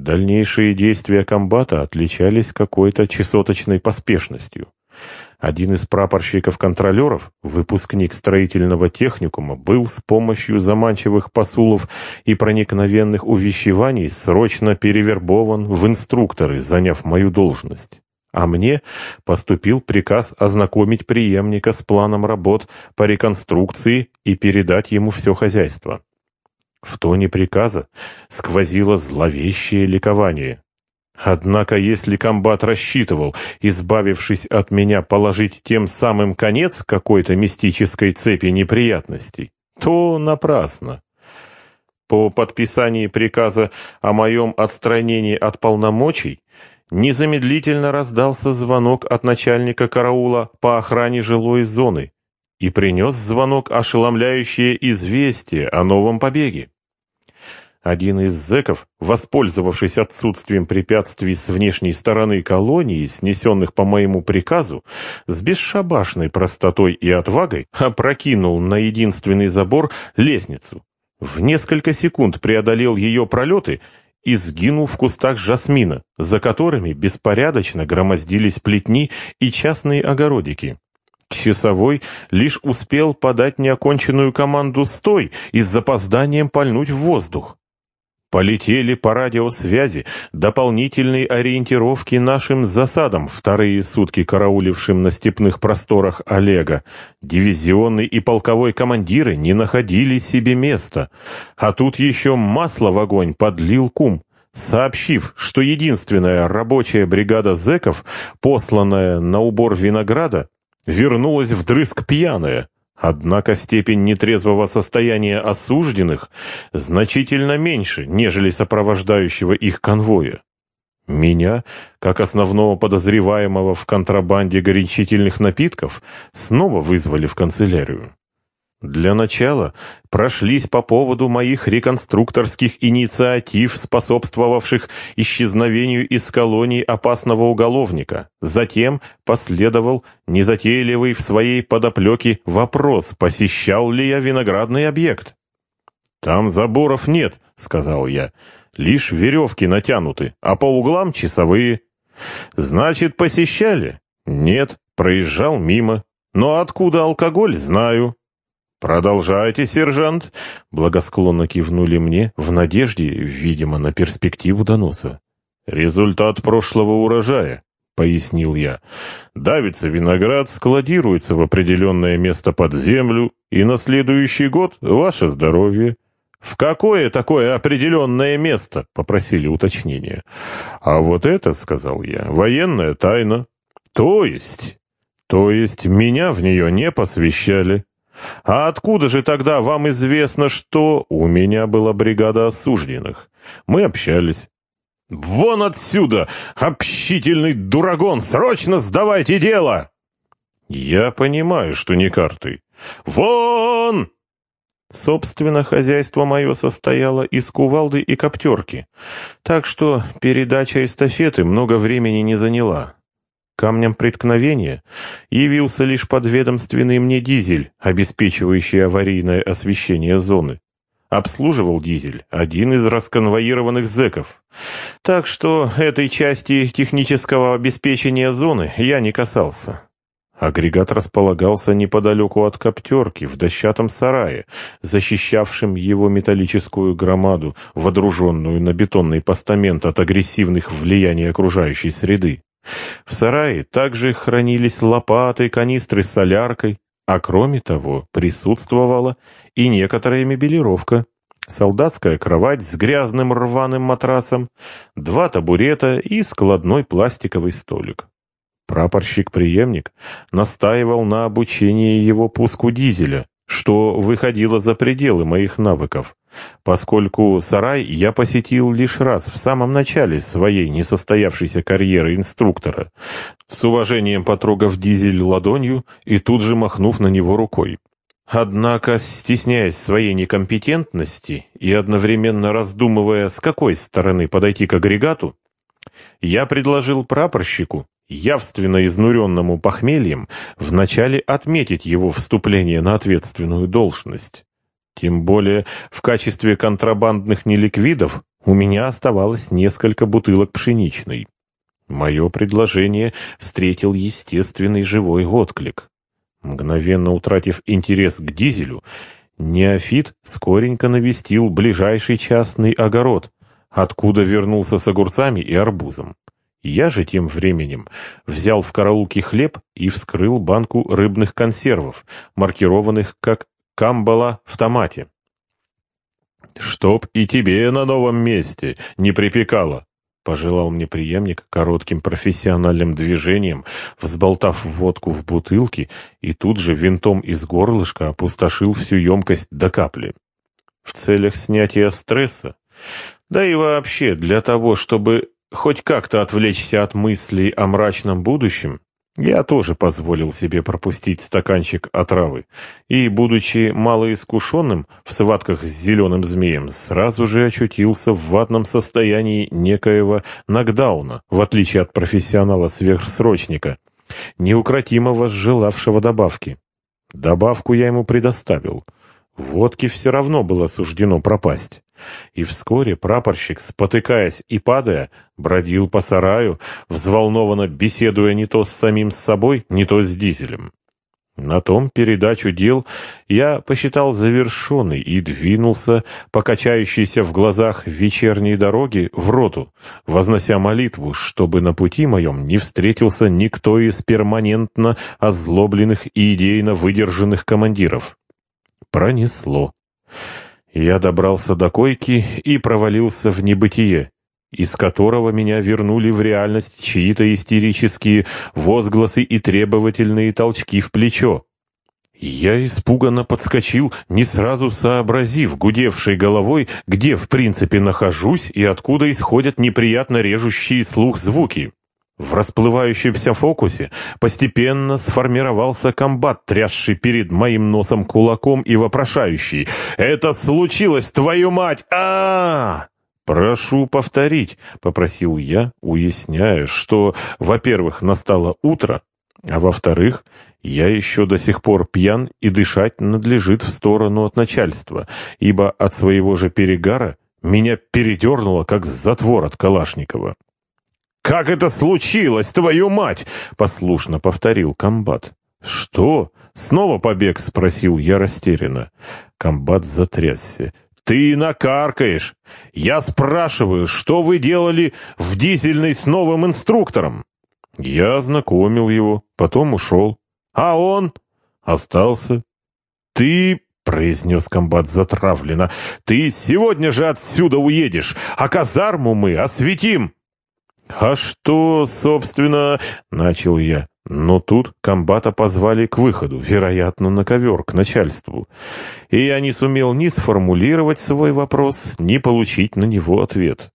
Дальнейшие действия комбата отличались какой-то чесоточной поспешностью. Один из прапорщиков-контролеров, выпускник строительного техникума, был с помощью заманчивых посулов и проникновенных увещеваний срочно перевербован в инструкторы, заняв мою должность. А мне поступил приказ ознакомить преемника с планом работ по реконструкции и передать ему все хозяйство. В тоне приказа сквозило зловещее ликование. Однако, если комбат рассчитывал, избавившись от меня, положить тем самым конец какой-то мистической цепи неприятностей, то напрасно. По подписании приказа о моем отстранении от полномочий незамедлительно раздался звонок от начальника караула по охране жилой зоны и принес звонок ошеломляющее известие о новом побеге. Один из зэков, воспользовавшись отсутствием препятствий с внешней стороны колонии, снесенных по моему приказу, с бесшабашной простотой и отвагой опрокинул на единственный забор лестницу. В несколько секунд преодолел ее пролеты и сгинул в кустах жасмина, за которыми беспорядочно громоздились плетни и частные огородики. Часовой лишь успел подать неоконченную команду «Стой!» и с запозданием пальнуть в воздух. Полетели по радиосвязи дополнительные ориентировки нашим засадам, вторые сутки караулившим на степных просторах Олега. Дивизионный и полковой командиры не находили себе места. А тут еще масло в огонь подлил кум, сообщив, что единственная рабочая бригада зэков, посланная на убор винограда, вернулась вдрызг пьяная. Однако степень нетрезвого состояния осужденных значительно меньше, нежели сопровождающего их конвоя. Меня, как основного подозреваемого в контрабанде горячительных напитков, снова вызвали в канцелярию. Для начала прошлись по поводу моих реконструкторских инициатив, способствовавших исчезновению из колонии опасного уголовника. Затем последовал незатейливый в своей подоплеке вопрос, посещал ли я виноградный объект. «Там заборов нет», — сказал я, — «лишь веревки натянуты, а по углам часовые». «Значит, посещали?» «Нет, проезжал мимо. Но откуда алкоголь, знаю». «Продолжайте, сержант!» — благосклонно кивнули мне в надежде, видимо, на перспективу доноса. «Результат прошлого урожая», — пояснил я. «Давится виноград, складируется в определенное место под землю, и на следующий год ваше здоровье». «В какое такое определенное место?» — попросили уточнения. «А вот это, — сказал я, — военная тайна». «То есть?» «То есть меня в нее не посвящали». А откуда же тогда вам известно, что у меня была бригада осужденных? Мы общались. «Вон отсюда, общительный дурагон! Срочно сдавайте дело!» «Я понимаю, что не карты. Вон!» Собственно, хозяйство мое состояло из кувалды и коптерки, так что передача эстафеты много времени не заняла. Камнем преткновения явился лишь подведомственный мне дизель, обеспечивающий аварийное освещение зоны. Обслуживал дизель один из расконвоированных зэков. Так что этой части технического обеспечения зоны я не касался. Агрегат располагался неподалеку от коптерки, в дощатом сарае, защищавшем его металлическую громаду, водруженную на бетонный постамент от агрессивных влияний окружающей среды. В сарае также хранились лопаты, канистры с соляркой, а кроме того присутствовала и некоторая мебелировка. Солдатская кровать с грязным рваным матрасом, два табурета и складной пластиковый столик. Прапорщик-преемник настаивал на обучении его пуску дизеля, что выходило за пределы моих навыков, поскольку сарай я посетил лишь раз в самом начале своей несостоявшейся карьеры инструктора, с уважением потрогав дизель ладонью и тут же махнув на него рукой. Однако, стесняясь своей некомпетентности и одновременно раздумывая, с какой стороны подойти к агрегату, я предложил прапорщику явственно изнуренному похмельем, вначале отметить его вступление на ответственную должность. Тем более в качестве контрабандных неликвидов У меня оставалось несколько бутылок пшеничной. Мое предложение встретил естественный живой отклик. Мгновенно утратив интерес к дизелю, неофит скоренько навестил ближайший частный огород, откуда вернулся с огурцами и арбузом. Я же тем временем взял в караулке хлеб и вскрыл банку рыбных консервов, маркированных как «камбала в томате». «Чтоб и тебе на новом месте не припекало!» — пожелал мне преемник коротким профессиональным движением, взболтав водку в бутылке и тут же винтом из горлышка опустошил всю емкость до капли. В целях снятия стресса, да и вообще для того, чтобы хоть как-то отвлечься от мыслей о мрачном будущем, я тоже позволил себе пропустить стаканчик отравы, и, будучи малоискушенным в схватках с зеленым змеем, сразу же очутился в ватном состоянии некоего нокдауна, в отличие от профессионала-сверхсрочника, неукротимого желавшего добавки. Добавку я ему предоставил. Водке все равно было суждено пропасть. И вскоре прапорщик, спотыкаясь и падая, бродил по сараю, взволнованно беседуя не то с самим собой, не то с дизелем. На том передачу дел я посчитал завершенной и двинулся по качающейся в глазах вечерней дороге в роту, вознося молитву, чтобы на пути моем не встретился никто из перманентно озлобленных и идейно выдержанных командиров. Пронесло. Я добрался до койки и провалился в небытие, из которого меня вернули в реальность чьи-то истерические возгласы и требовательные толчки в плечо. Я испуганно подскочил, не сразу сообразив, гудевшей головой, где в принципе нахожусь и откуда исходят неприятно режущие слух звуки. В расплывающемся фокусе постепенно сформировался комбат, трясший перед моим носом кулаком и вопрошающий. «Это случилось, твою мать! а, -а, -а «Прошу повторить», — попросил я, уясняя, что, во-первых, настало утро, а во-вторых, я еще до сих пор пьян и дышать надлежит в сторону от начальства, ибо от своего же перегара меня передернуло, как затвор от Калашникова. «Как это случилось, твою мать?» — послушно повторил комбат. «Что? Снова побег?» — спросил я растерянно. Комбат затрясся. «Ты накаркаешь! Я спрашиваю, что вы делали в дизельной с новым инструктором?» Я ознакомил его, потом ушел. «А он?» «Остался». «Ты...» — произнес комбат затравленно. «Ты сегодня же отсюда уедешь, а казарму мы осветим!» «А что, собственно...» — начал я. Но тут комбата позвали к выходу, вероятно, на ковер, к начальству. И я не сумел ни сформулировать свой вопрос, ни получить на него ответ.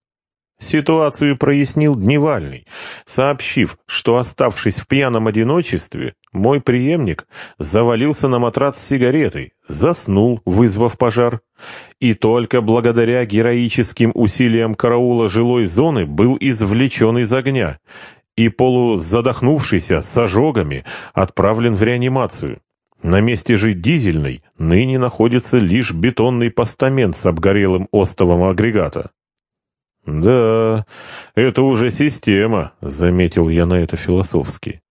Ситуацию прояснил Дневальный, сообщив, что, оставшись в пьяном одиночестве, мой преемник завалился на матрас с сигаретой, заснул, вызвав пожар. И только благодаря героическим усилиям караула жилой зоны был извлечен из огня и, полузадохнувшийся с ожогами, отправлен в реанимацию. На месте же дизельной ныне находится лишь бетонный постамент с обгорелым остовом агрегата. «Да, это уже система», — заметил я на это философски.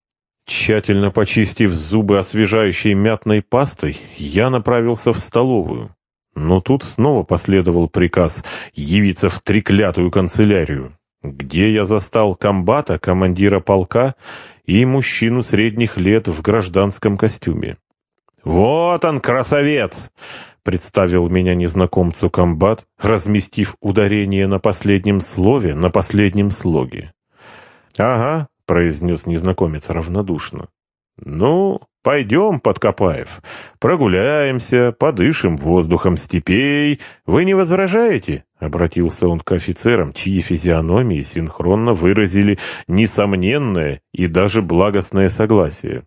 Тщательно почистив зубы освежающей мятной пастой, я направился в столовую. Но тут снова последовал приказ явиться в треклятую канцелярию, где я застал комбата, командира полка и мужчину средних лет в гражданском костюме. «Вот он, красавец!» Представил меня незнакомцу комбат, разместив ударение на последнем слове, на последнем слоге. «Ага», — произнес незнакомец равнодушно. «Ну, пойдем, Подкопаев, прогуляемся, подышим воздухом степей. Вы не возражаете?» — обратился он к офицерам, чьи физиономии синхронно выразили несомненное и даже благостное согласие.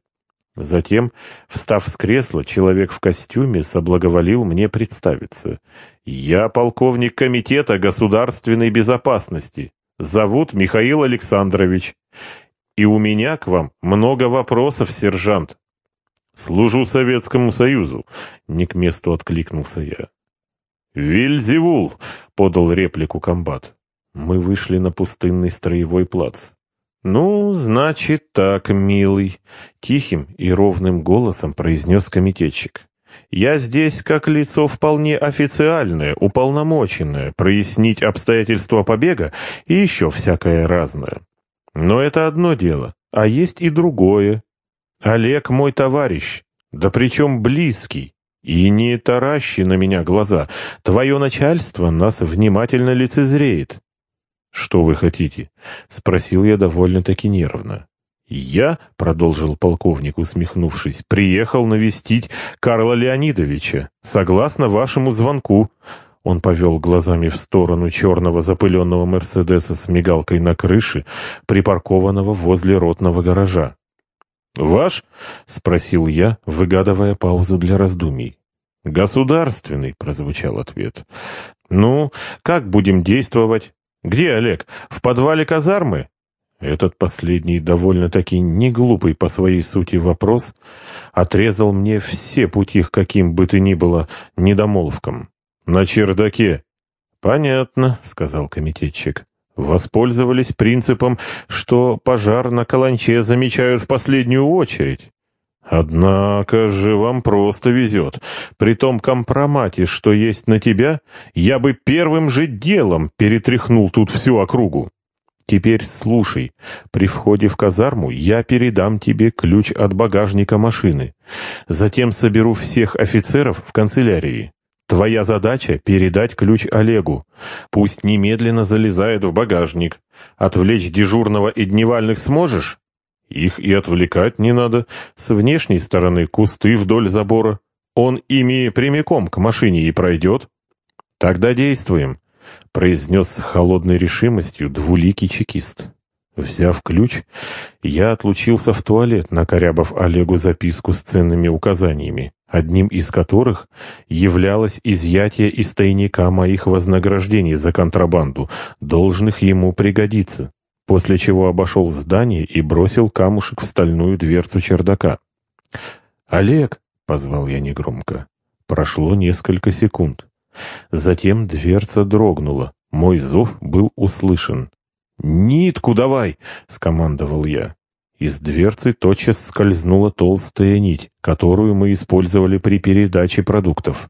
Затем, встав с кресла, человек в костюме соблаговолил мне представиться. «Я полковник Комитета государственной безопасности. Зовут Михаил Александрович. И у меня к вам много вопросов, сержант». «Служу Советскому Союзу», — не к месту откликнулся я. «Вильзевул», — подал реплику комбат. Мы вышли на пустынный строевой плац. «Ну, значит так, милый», — тихим и ровным голосом произнес комитетчик. «Я здесь как лицо вполне официальное, уполномоченное, прояснить обстоятельства побега и еще всякое разное. Но это одно дело, а есть и другое. Олег мой товарищ, да причем близкий. И не таращи на меня глаза. Твое начальство нас внимательно лицезреет. «Что вы хотите?» — спросил я довольно-таки нервно. «Я», — продолжил полковник, усмехнувшись, — «приехал навестить Карла Леонидовича, согласно вашему звонку». Он повел глазами в сторону черного запыленного «Мерседеса» с мигалкой на крыше, припаркованного возле ротного гаража. «Ваш?» — спросил я, выгадывая паузу для раздумий. «Государственный», — прозвучал ответ. «Ну, как будем действовать? Где Олег? В подвале казармы?» Этот последний, довольно-таки неглупый по своей сути вопрос, отрезал мне все пути к каким бы то ни было недомолвкам. «На чердаке». «Понятно», — сказал комитетчик воспользовались принципом, что пожар на каланче замечают в последнюю очередь. Однако же вам просто везет. При том компромате, что есть на тебя, я бы первым же делом перетряхнул тут всю округу. Теперь слушай. При входе в казарму я передам тебе ключ от багажника машины. Затем соберу всех офицеров в канцелярии. Твоя задача — передать ключ Олегу. Пусть немедленно залезает в багажник. Отвлечь дежурного и дневальных сможешь? Их и отвлекать не надо. С внешней стороны кусты вдоль забора. Он ими прямиком к машине и пройдет. Тогда действуем, — произнес с холодной решимостью двуликий чекист. Взяв ключ, я отлучился в туалет, накорябав Олегу записку с ценными указаниями одним из которых являлось изъятие из тайника моих вознаграждений за контрабанду, должных ему пригодиться, после чего обошел здание и бросил камушек в стальную дверцу чердака. «Олег!» — позвал я негромко. Прошло несколько секунд. Затем дверца дрогнула. Мой зов был услышан. «Нитку давай!» — скомандовал я. Из дверцы тотчас скользнула толстая нить, которую мы использовали при передаче продуктов.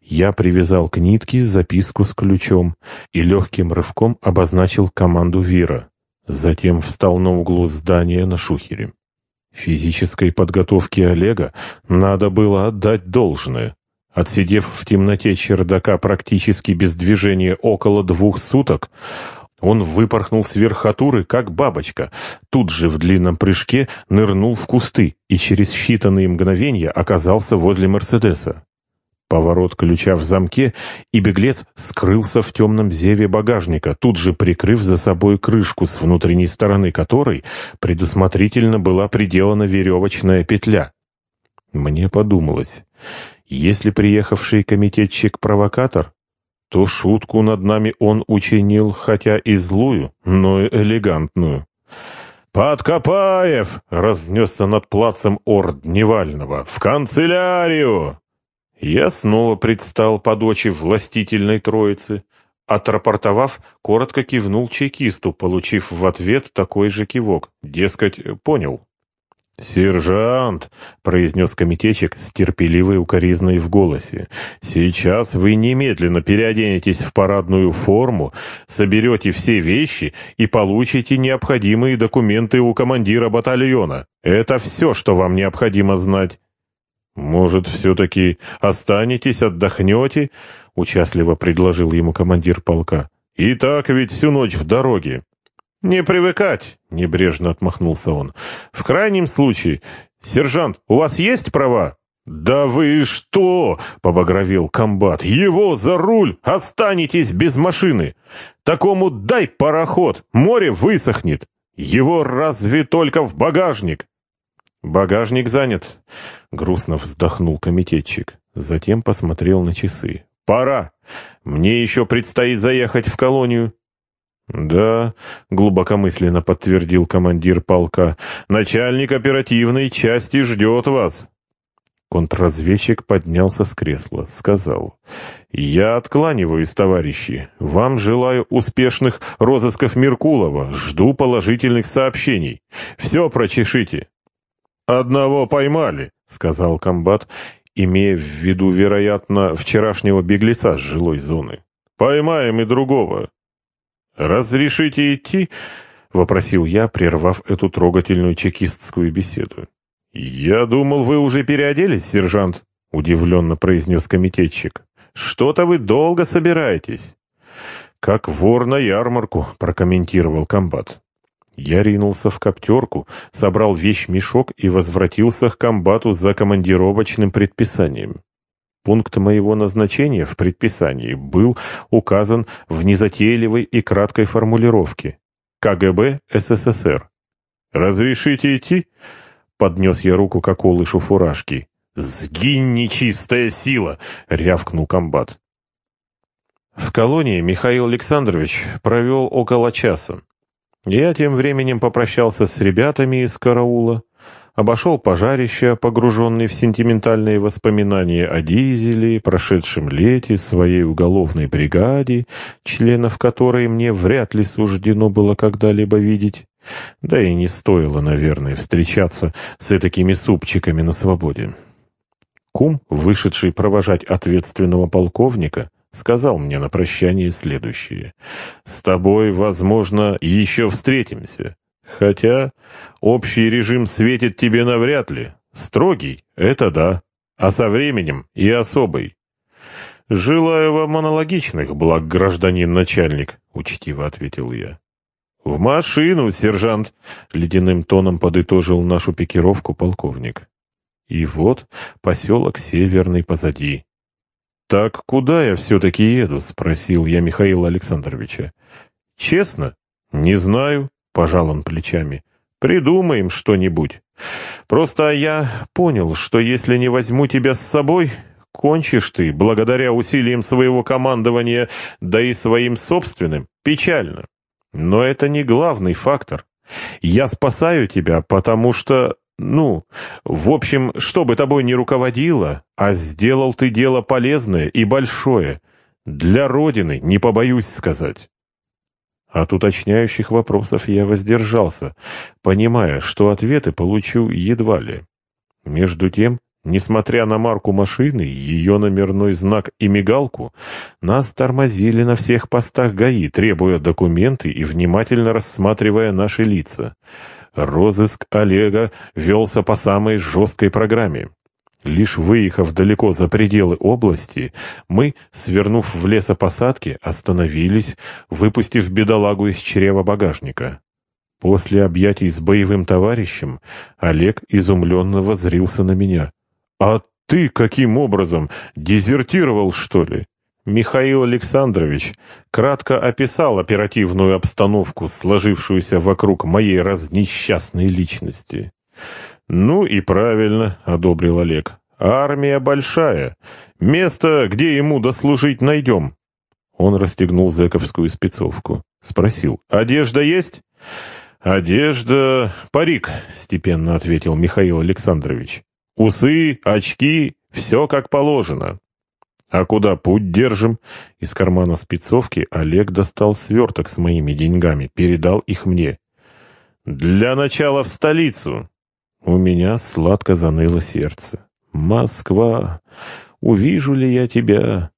Я привязал к нитке записку с ключом и легким рывком обозначил команду Вира. Затем встал на углу здания на шухере. Физической подготовке Олега надо было отдать должное. Отсидев в темноте чердака практически без движения около двух суток, он выпорхнул с верхотуры, как бабочка, тут же в длинном прыжке нырнул в кусты и через считанные мгновения оказался возле Мерседеса. Поворот ключа в замке, и беглец скрылся в темном зеве багажника, тут же прикрыв за собой крышку, с внутренней стороны которой предусмотрительно была приделана веревочная петля. Мне подумалось, если приехавший комитетчик-провокатор, то шутку над нами он учинил, хотя и злую, но и элегантную. «Подкопаев!» — разнесся над плацем орд Дневального. «В канцелярию!» Я снова предстал под очи властительной троицы. Отрапортовав, коротко кивнул чекисту, получив в ответ такой же кивок. Дескать, понял. «Сержант!» — произнес комитетчик с терпеливой укоризной в голосе. «Сейчас вы немедленно переоденетесь в парадную форму, соберете все вещи и получите необходимые документы у командира батальона. Это все, что вам необходимо знать». «Может, все-таки останетесь, отдохнете?» — участливо предложил ему командир полка. «И так ведь всю ночь в дороге». «Не привыкать», — небрежно отмахнулся он. «В крайнем случае, сержант, у вас есть права?» «Да вы что?» — побагровел комбат. «Его за руль! Останетесь без машины! Такому дай пароход! Море высохнет! Его разве только в багажник!» «Багажник занят», — грустно вздохнул комитетчик. Затем посмотрел на часы. «Пора! Мне еще предстоит заехать в колонию. «Да», — глубокомысленно подтвердил командир полка, — «начальник оперативной части ждет вас». Контрразведчик поднялся с кресла, сказал, «Я откланиваюсь, товарищи. Вам желаю успешных розысков Меркулова. Жду положительных сообщений. Все прочешите». «Одного поймали», — сказал комбат, имея в виду, вероятно, вчерашнего беглеца с жилой зоны. «Поймаем и другого». «Разрешите идти?» — вопросил я, прервав эту трогательную чекистскую беседу. «Я думал, вы уже переоделись, сержант», — удивленно произнес комитетчик. «Что-то вы долго собираетесь». «Как вор на ярмарку», — прокомментировал комбат. Я ринулся в коптерку, собрал вещь-мешок и возвратился к комбату за командировочным предписанием. Пункт моего назначения в предписании был указан в незатейливой и краткой формулировке. КГБ СССР. «Разрешите идти?» — поднес я руку к околышу фуражки. «Сгинь, нечистая сила!» — рявкнул комбат. В колонии Михаил Александрович провел около часа. Я тем временем попрощался с ребятами из караула, обошел пожарище, погруженный в сентиментальные воспоминания о дизеле, прошедшем лете, своей уголовной бригаде, членов которой мне вряд ли суждено было когда-либо видеть. Да и не стоило, наверное, встречаться с такими супчиками на свободе. Кум, вышедший провожать ответственного полковника, сказал мне на прощание следующее. «С тобой, возможно, еще встретимся. Хотя общий режим светит тебе навряд ли. Строгий — это да, а со временем и особый». «Желаю вам аналогичных благ, гражданин начальник», — учтиво ответил я. «В машину, сержант!» — ледяным тоном подытожил нашу пикировку полковник. И вот поселок Северный позади. «Так куда я все-таки еду?» — спросил я Михаила Александровича. «Честно? Не знаю», — пожал он плечами. «Придумаем что-нибудь. Просто я понял, что если не возьму тебя с собой, кончишь ты, благодаря усилиям своего командования, да и своим собственным, печально. Но это не главный фактор. Я спасаю тебя, потому что ну, в общем, что бы тобой ни руководило, а сделал ты дело полезное и большое. Для Родины, не побоюсь сказать. От уточняющих вопросов я воздержался, понимая, что ответы получу едва ли. Между тем, несмотря на марку машины, ее номерной знак и мигалку, нас тормозили на всех постах ГАИ, требуя документы и внимательно рассматривая наши лица. Розыск Олега велся по самой жесткой программе. Лишь выехав далеко за пределы области, мы, свернув в лесопосадке, остановились, выпустив бедолагу из чрева багажника. После объятий с боевым товарищем Олег изумленно возрился на меня. «А ты каким образом? Дезертировал, что ли?» Михаил Александрович кратко описал оперативную обстановку, сложившуюся вокруг моей разнесчастной личности. «Ну и правильно», — одобрил Олег. «Армия большая. Место, где ему дослужить, найдем». Он расстегнул зэковскую спецовку. Спросил, «Одежда есть?» «Одежда... парик», — степенно ответил Михаил Александрович. «Усы, очки, все как положено». «А куда путь держим?» Из кармана спецовки Олег достал сверток с моими деньгами, передал их мне. «Для начала в столицу!» У меня сладко заныло сердце. «Москва! Увижу ли я тебя?»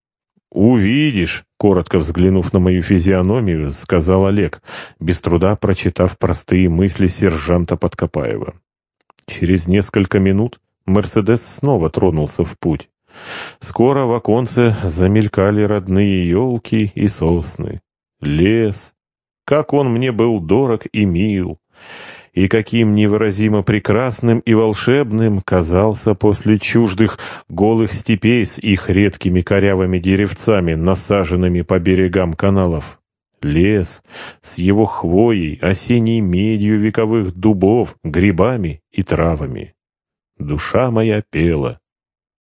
«Увидишь!» — коротко взглянув на мою физиономию, сказал Олег, без труда прочитав простые мысли сержанта Подкопаева. Через несколько минут «Мерседес» снова тронулся в путь. Скоро в оконце замелькали родные елки и сосны. Лес. Как он мне был дорог и мил. И каким невыразимо прекрасным и волшебным казался после чуждых голых степей с их редкими корявыми деревцами, насаженными по берегам каналов. Лес с его хвоей, осенней медью вековых дубов, грибами и травами. Душа моя пела.